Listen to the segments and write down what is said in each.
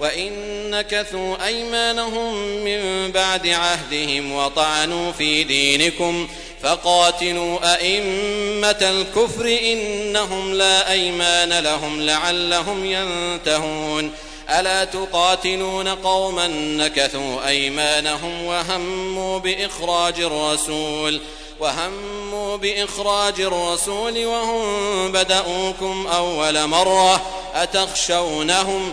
وإن نكثوا أيمانهم من بعد عهدهم وطعنوا في دينكم فقاتلوا أئمة الكفر إنهم لا أيمان لهم لعلهم ينتهون ألا تقاتلون قوما نكثوا أيمانهم وهموا بإخراج الرسول وهموا بإخراج الرسول وهم بدأوكم أول مرة أتخشونهم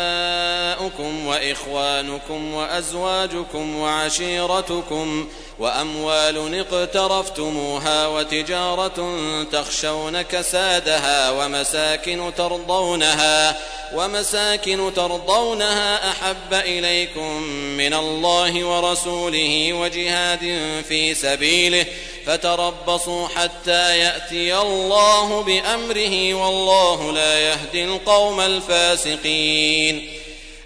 وإخوانكم وأزواجكم وعشيرتكم وأموال اقترفتموها وتجارة تخشون كسادها ومساكن ترضونها ومساكن ترضونها أحب إليكم من الله ورسوله وجهاد في سبيله فتربصوا حتى يأتي الله بأمره والله لا يهدي القوم الفاسقين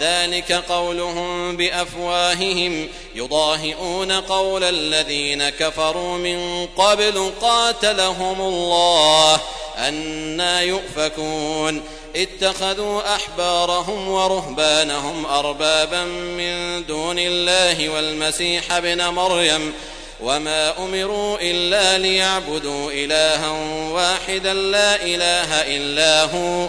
ذلك قولهم بأفواههم يضاهئون قول الذين كفروا من قبل قاتلهم الله أنا يؤفكون اتخذوا أحبارهم ورهبانهم أربابا من دون الله والمسيح ابن مريم وما أمروا إلا ليعبدوا إلها واحدا لا إله إلا هو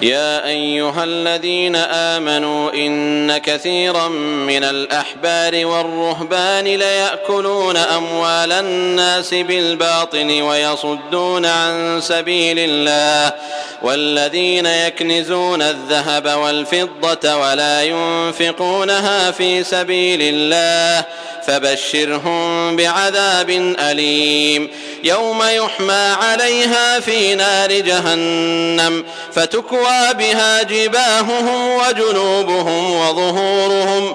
يا أيها الذين آمنوا إن كثيرا من الأحبار والرهبان ليأكلون أموال الناس بالباطل ويصدون عن سبيل الله والذين يكنزون الذهب والفضة ولا ينفقونها في سبيل الله فبشرهم بعذاب أليم يوم يحمى عليها في نار جهنم فتكوى بها جباههم وجنوبهم وظهورهم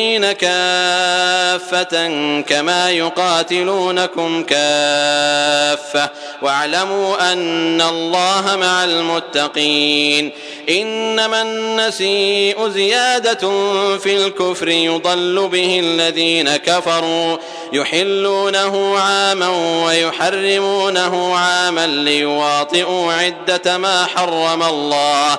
المشركين كافة كما يقاتلونكم كافة واعلموا أن الله مع المتقين إنما النسيء زيادة في الكفر يضل به الذين كفروا يحلونه عاما ويحرمونه عاما ليواطئوا عدة ما حرم الله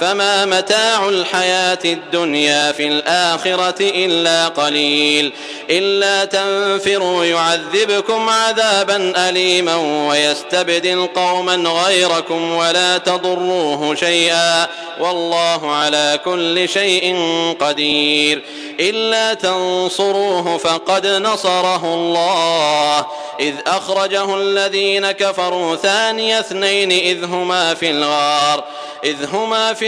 فما متاع الحياة الدنيا في الآخرة إلا قليل. إلا تنفروا يعذبكم عذابا أليما ويستبدل قوما غيركم ولا تضروه شيئا. والله على كل شيء قدير. إلا تنصروه فقد نصره الله. إذ أخرجه الذين كفروا ثاني اثنين إذ هما في الغار. إذ هما في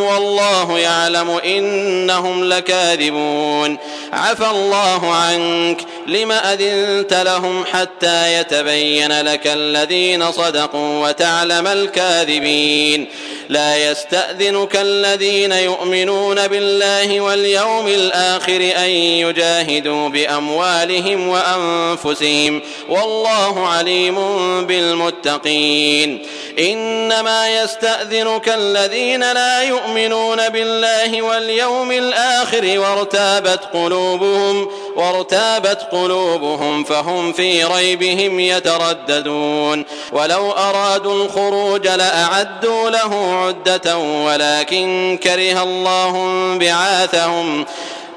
والله يعلم إنهم لكاذبون. عفى الله عنك. لم أذنت لهم حتى يتبين لك الذين صدقوا وتعلم الكاذبين. لا يستأذنك الذين يؤمنون بالله واليوم الآخر أن يجاهدوا بأموالهم وأنفسهم. والله عليم بالمتقين. إنما يستأذنك الذين لا يؤمنون بالله واليوم الآخر وارتابت قلوبهم وارتابت قلوبهم فهم في ريبهم يترددون. ولو أرادوا الخروج لأعدوا له عدة ولكن كره الله بعاثهم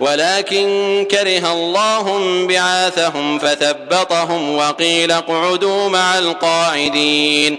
ولكن كره الله بعاثهم فثبطهم وقيل اقعدوا مع القاعدين.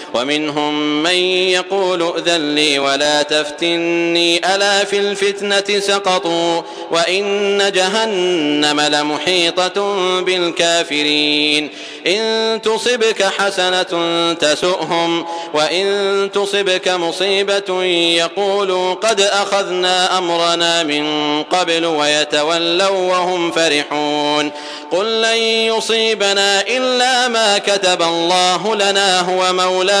ومنهم من يقول ائذن لي ولا تفتني ألا في الفتنة سقطوا وإن جهنم لمحيطة بالكافرين. إن تصبك حسنة تسؤهم وإن تصبك مصيبة يقولوا قد أخذنا أمرنا من قبل ويتولوا وهم فرحون. قل لن يصيبنا إلا ما كتب الله لنا هو مولانا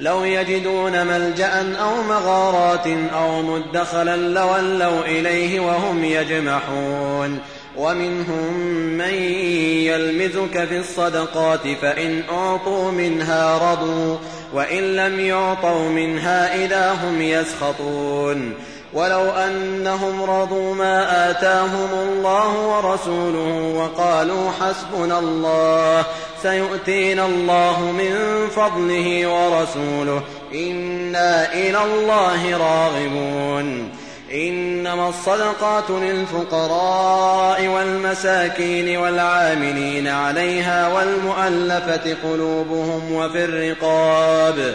لو يجدون ملجأ أو مغارات أو مدخلا لولوا إليه وهم يجمحون. ومنهم من يلمزك في الصدقات فإن أعطوا منها رضوا وإن لم يعطوا منها إذا هم يسخطون. ولو أنهم رضوا ما آتاهم الله ورسوله وقالوا حسبنا الله سيؤتينا الله من فضله ورسوله. إنا إلى الله راغبون. إنما الصدقات للفقراء والمساكين والعاملين عليها والمؤلفة قلوبهم وفي الرقاب.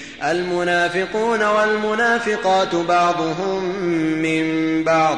المنافقون والمنافقات بعضهم من بعض.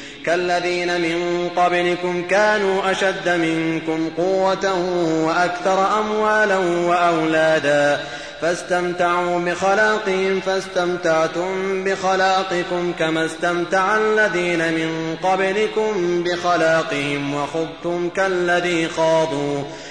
كالذين من قبلكم كانوا أشد منكم قوة وأكثر أموالا وأولادا فاستمتعوا بخلاقهم فاستمتعتم بخلاقكم كما استمتع الذين من قبلكم بخلاقهم وخضتم كالذي خاضوا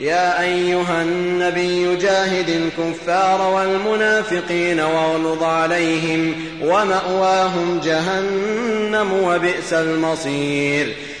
يا أيها النبي جاهد الكفار والمنافقين واغلظ عليهم ومأواهم جهنم وبئس المصير.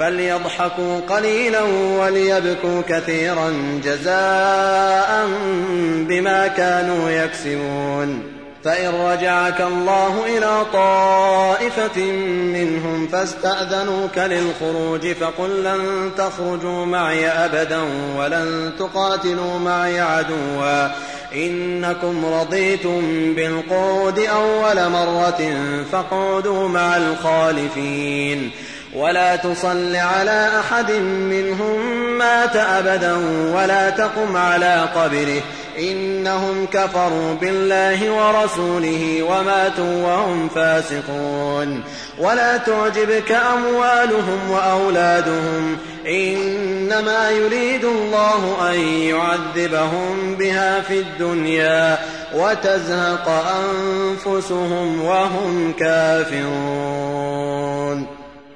فليضحكوا قليلا وليبكوا كثيرا جزاء بما كانوا يكسبون. فإن رجعك الله إلى طائفة منهم فاستأذنوك للخروج فقل لن تخرجوا معي أبدا ولن تقاتلوا معي عدوا. إنكم رضيتم بالقعود أول مرة فاقعدوا مع الخالفين. ولا تصل على أحد منهم مات أبدا ولا تقم على قبره. إنهم كفروا بالله ورسوله وماتوا وهم فاسقون. ولا تعجبك أموالهم وأولادهم. إنما يريد الله أن يعذبهم بها في الدنيا وتزهق أنفسهم وهم كافرون.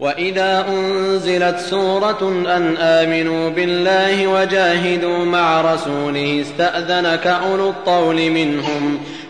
وإذا أنزلت سورة أن آمنوا بالله وجاهدوا مع رسوله استأذنك أولو الطول منهم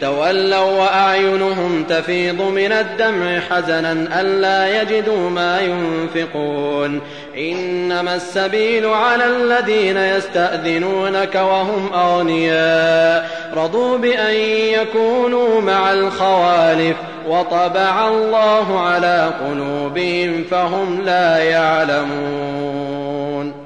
تولوا وأعينهم تفيض من الدمع حزنا ألا يجدوا ما ينفقون. إنما السبيل على الذين يستأذنونك وهم أغنياء. رضوا بأن يكونوا مع الخوالف وطبع الله على قلوبهم فهم لا يعلمون.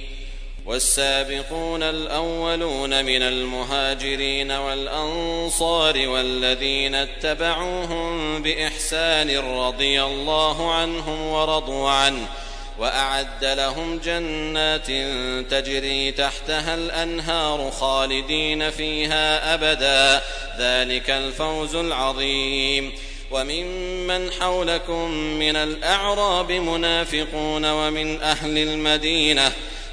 والسابقون الأولون من المهاجرين والأنصار والذين اتبعوهم بإحسان رضي الله عنهم ورضوا عنه وأعد لهم جنات تجري تحتها الأنهار خالدين فيها أبدا. ذلك الفوز العظيم. وممن حولكم من الأعراب منافقون ومن أهل المدينة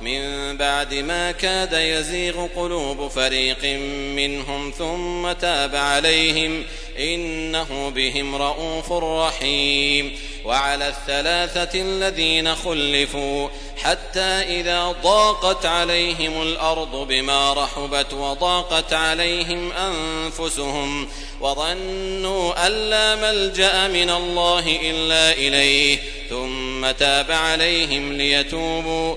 من بعد ما كاد يزيغ قلوب فريق منهم ثم تاب عليهم إنه بهم رءوف رحيم وعلى الثلاثة الذين خلفوا حتى إذا ضاقت عليهم الأرض بما رحبت وضاقت عليهم أنفسهم وظنوا أن لا ملجأ من الله إلا إليه ثم تاب عليهم ليتوبوا